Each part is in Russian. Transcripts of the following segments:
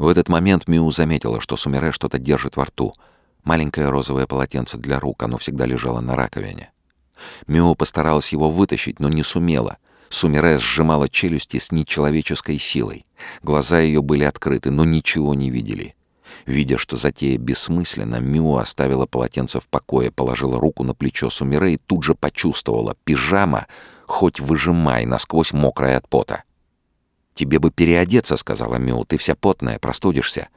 В этот момент Миу заметила, что Сумире что-то держит во рту. Маленькое розовое полотенце для рук, оно всегда лежало на раковине. Миу постаралась его вытащить, но не сумела. Сумире сжимала челюсти с нечеловеческой силой. Глаза ее были открыты, но ничего не видели. Видя, что затея бессмысленна, Миу оставила полотенце в покое, положила руку на плечо Сумире и тут же почувствовала — пижама, хоть выжимай, насквозь мокрая от пота. «Тебе бы переодеться», — сказала Миу, — «ты вся потная, простудишься».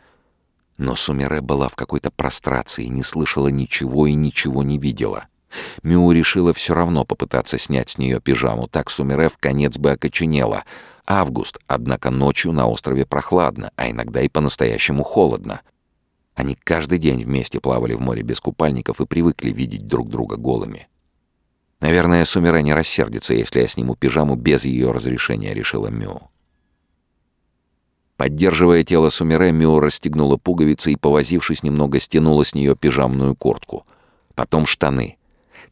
Но Сумире была в какой-то прострации, не слышала ничего и ничего не видела. Миу решила все равно попытаться снять с нее пижаму, так Сумире в конец бы окоченела. Август, однако ночью на острове прохладно, а иногда и по-настоящему холодно. Они каждый день вместе плавали в море без купальников и привыкли видеть друг друга голыми. «Наверное, Сумира не рассердится, если я сниму пижаму без ее разрешения», — решила Мю. Поддерживая тело Сумире, Мю расстегнула пуговицы и, повозившись немного, стянула с нее пижамную куртку. Потом штаны.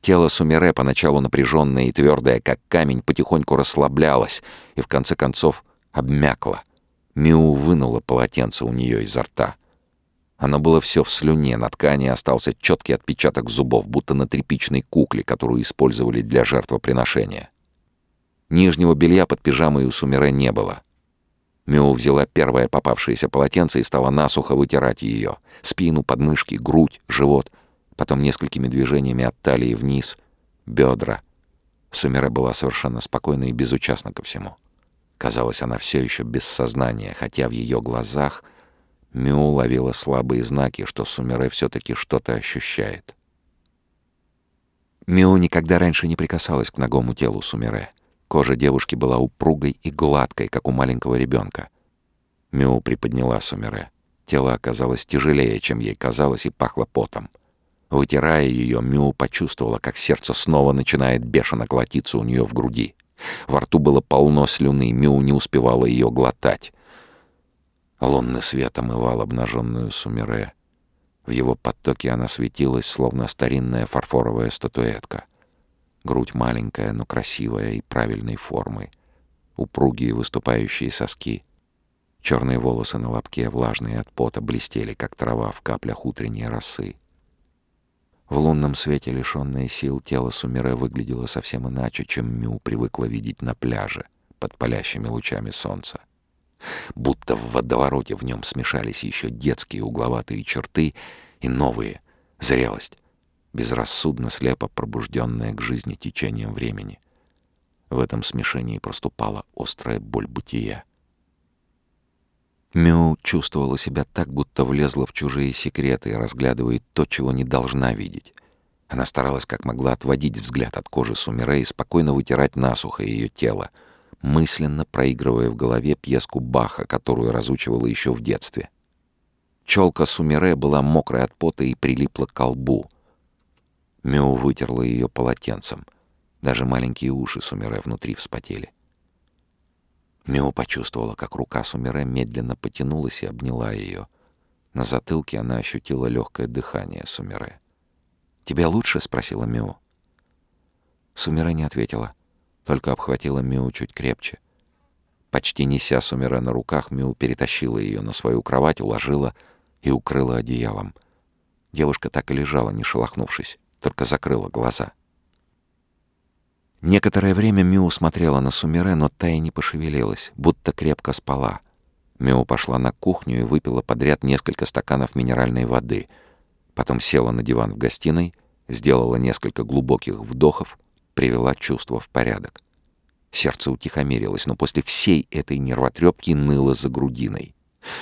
Тело Сумире, поначалу напряженное и твердое, как камень, потихоньку расслаблялось и, в конце концов, обмякло. Мю вынула полотенце у нее изо рта — оно было все в слюне, на ткани остался четкий отпечаток зубов, будто на тряпичной кукле, которую использовали для жертвоприношения. Нижнего белья под пижамой у Сумире не было. Мю взяла первое попавшееся полотенце и стала насухо вытирать ее. Спину, подмышки, грудь, живот. Потом несколькими движениями от талии вниз, бедра. Сумире была совершенно спокойна и безучастна ко всему. Казалось, она все еще без сознания, хотя в ее глазах — Мю ловила слабые знаки, что Сумире все-таки что-то ощущает. Мю никогда раньше не прикасалась к ногому телу Сумире. Кожа девушки была упругой и гладкой, как у маленького ребенка. Мю приподняла Сумире. Тело оказалось тяжелее, чем ей казалось, и пахло потом. Вытирая ее, Мю почувствовала, как сердце снова начинает бешено колотиться у нее в груди. Во рту было полно слюны, Мю не успевала ее глотать. Лунный свет омывал обнаженную Сумире. В его потоке она светилась, словно старинная фарфоровая статуэтка. Грудь маленькая, но красивая и правильной формы. Упругие выступающие соски. Черные волосы на лобке, влажные от пота, блестели, как трава в каплях утренней росы. В лунном свете, лишенное сил, тело Сумире выглядело совсем иначе, чем Мю привыкла видеть на пляже под палящими лучами солнца будто в водовороте в нем смешались еще детские угловатые черты и новые — зрелость, безрассудно слепо пробужденная к жизни течением времени. В этом смешении проступала острая боль бытия. Мю чувствовала себя так, будто влезла в чужие секреты и разглядывает то, чего не должна видеть. Она старалась как могла отводить взгляд от кожи Сумире и спокойно вытирать насухо ее тело — мысленно проигрывая в голове пьеску Баха, которую разучивала еще в детстве. Челка Сумире была мокрая от пота и прилипла к колбу. Мю вытерла ее полотенцем. Даже маленькие уши Сумире внутри вспотели. Мю почувствовала, как рука Сумире медленно потянулась и обняла ее. На затылке она ощутила легкое дыхание Сумире. «Тебе лучше?» — спросила Мю. Сумире не ответила — только обхватила Миу чуть крепче. Почти неся Сумера на руках, Миу перетащила ее на свою кровать, уложила и укрыла одеялом. Девушка так и лежала, не шелохнувшись, только закрыла глаза. Некоторое время Миу смотрела на Сумере, но та и не пошевелилась, будто крепко спала. Миу пошла на кухню и выпила подряд несколько стаканов минеральной воды. Потом села на диван в гостиной, сделала несколько глубоких вдохов — привела чувство в порядок. Сердце утихомирилось, но после всей этой нервотрепки ныло за грудиной.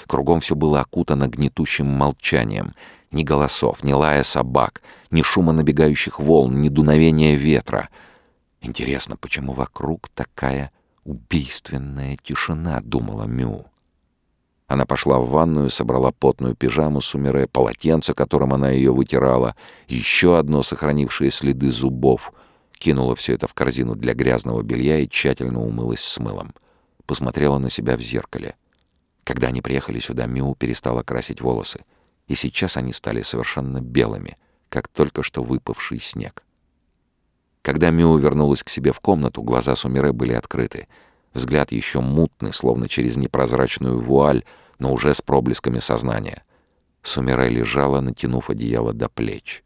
Кругом все было окутано гнетущим молчанием. Ни голосов, ни лая собак, ни шума набегающих волн, ни дуновения ветра. Интересно, почему вокруг такая убийственная тишина, думала Мю. Она пошла в ванную, собрала потную пижаму Сумире, полотенце, которым она ее вытирала, еще одно, сохранившее следы зубов — кинула все это в корзину для грязного белья и тщательно умылась с мылом. Посмотрела на себя в зеркале. Когда они приехали сюда, Миу перестала красить волосы, и сейчас они стали совершенно белыми, как только что выпавший снег. Когда Миу вернулась к себе в комнату, глаза Сумире были открыты. Взгляд еще мутный, словно через непрозрачную вуаль, но уже с проблесками сознания. Сумире лежала, натянув одеяло до плеч.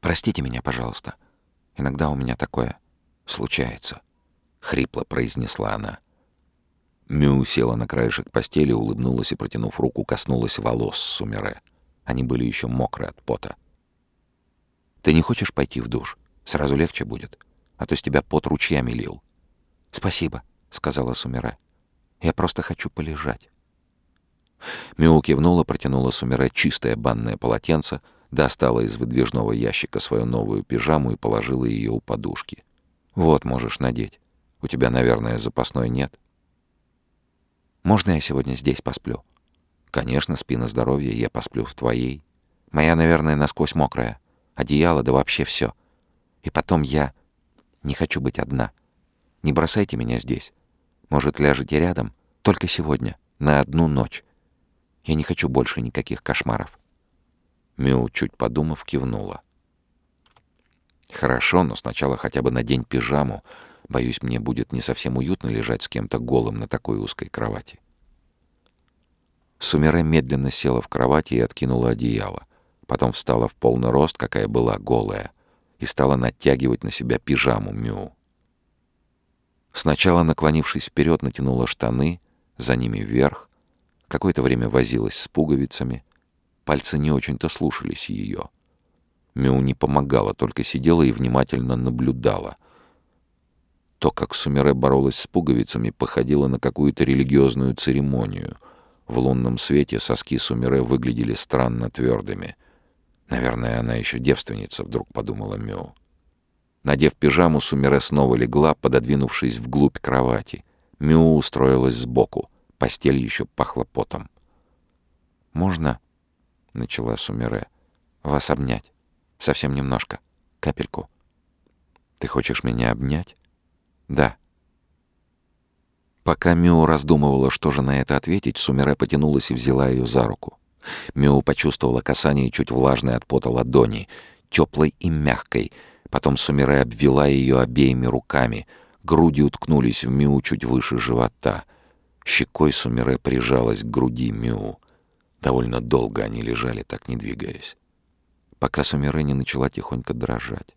«Простите меня, пожалуйста. Иногда у меня такое случается», — хрипло произнесла она. Мю села на краешек постели, улыбнулась и, протянув руку, коснулась волос Сумире. Они были еще мокрые от пота. «Ты не хочешь пойти в душ? Сразу легче будет. А то с тебя пот ручьями лил». «Спасибо», — сказала Сумире. «Я просто хочу полежать». Мю кивнула, протянула Сумире чистое банное полотенце, достала из выдвижного ящика свою новую пижаму и положила ее у подушки. «Вот, можешь надеть. У тебя, наверное, запасной нет». «Можно я сегодня здесь посплю?» «Конечно, спи на здоровье, я посплю в твоей». «Моя, наверное, насквозь мокрая. Одеяло, да вообще все. И потом я не хочу быть одна. Не бросайте меня здесь. Может, ляжете рядом? Только сегодня, на одну ночь. Я не хочу больше никаких кошмаров». Мю, чуть подумав, кивнула. «Хорошо, но сначала хотя бы надень пижаму. Боюсь, мне будет не совсем уютно лежать с кем-то голым на такой узкой кровати». Сумере медленно села в кровати и откинула одеяло. Потом встала в полный рост, какая была голая, и стала натягивать на себя пижаму Мю. Сначала, наклонившись вперед, натянула штаны, за ними вверх, какое-то время возилась с пуговицами. Пальцы не очень-то слушались ее. Мю не помогала, только сидела и внимательно наблюдала. То, как Сумере боролась с пуговицами, походило на какую-то религиозную церемонию. В лунном свете соски Сумере выглядели странно твердыми. Наверное, она еще девственница, вдруг подумала Мю. Надев пижаму, Сумере снова легла, пододвинувшись вглубь кровати. Мю устроилась сбоку. Постель еще пахла потом. «Можно?» — начала Сумере. «Вас обнять. Совсем немножко. Капельку». «Ты хочешь меня обнять?» «Да». Пока Мю раздумывала, что же на это ответить, Сумере потянулась и взяла ее за руку. Мю почувствовала касание чуть влажной от пота ладони, теплой и мягкой. Потом Сумере обвела ее обеими руками. Груди уткнулись в Мю чуть выше живота. Щекой Сумире прижалась к груди Мю. Довольно долго они лежали, так не двигаясь. Пока Сумире не начала тихонько дрожать.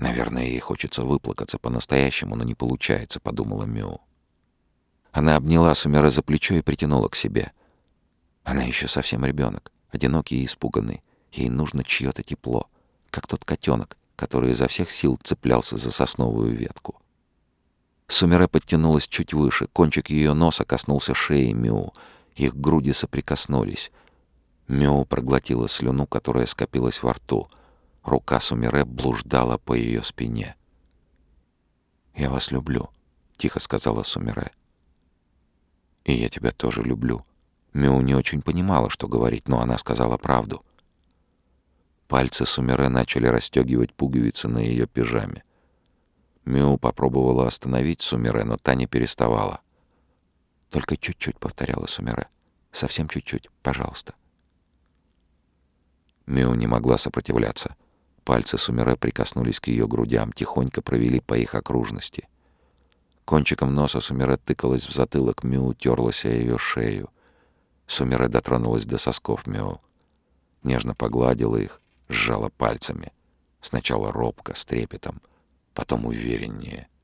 «Наверное, ей хочется выплакаться по-настоящему, но не получается», — подумала Мю. Она обняла Сумире за плечо и притянула к себе. Она еще совсем ребенок, одинокий и испуганный. Ей нужно чье-то тепло, как тот котенок, который изо всех сил цеплялся за сосновую ветку. Сумере подтянулась чуть выше, кончик ее носа коснулся шеи Мю. Их груди соприкоснулись. Мю проглотила слюну, которая скопилась во рту. Рука Сумере блуждала по ее спине. «Я вас люблю», — тихо сказала Сумере. «И я тебя тоже люблю». Мю не очень понимала, что говорить, но она сказала правду. Пальцы Сумере начали расстегивать пуговицы на ее пижаме. Мю попробовала остановить Сумире, но та не переставала. «Только чуть-чуть», — повторяла Сумире. «Совсем чуть-чуть, пожалуйста». Мю не могла сопротивляться. Пальцы Сумире прикоснулись к ее грудям, тихонько провели по их окружности. Кончиком носа Сумире тыкалась в затылок Мю, терлась о ее шею. Сумире дотронулась до сосков Мю. Нежно погладила их, сжала пальцами. Сначала робко, с трепетом — потом увереннее —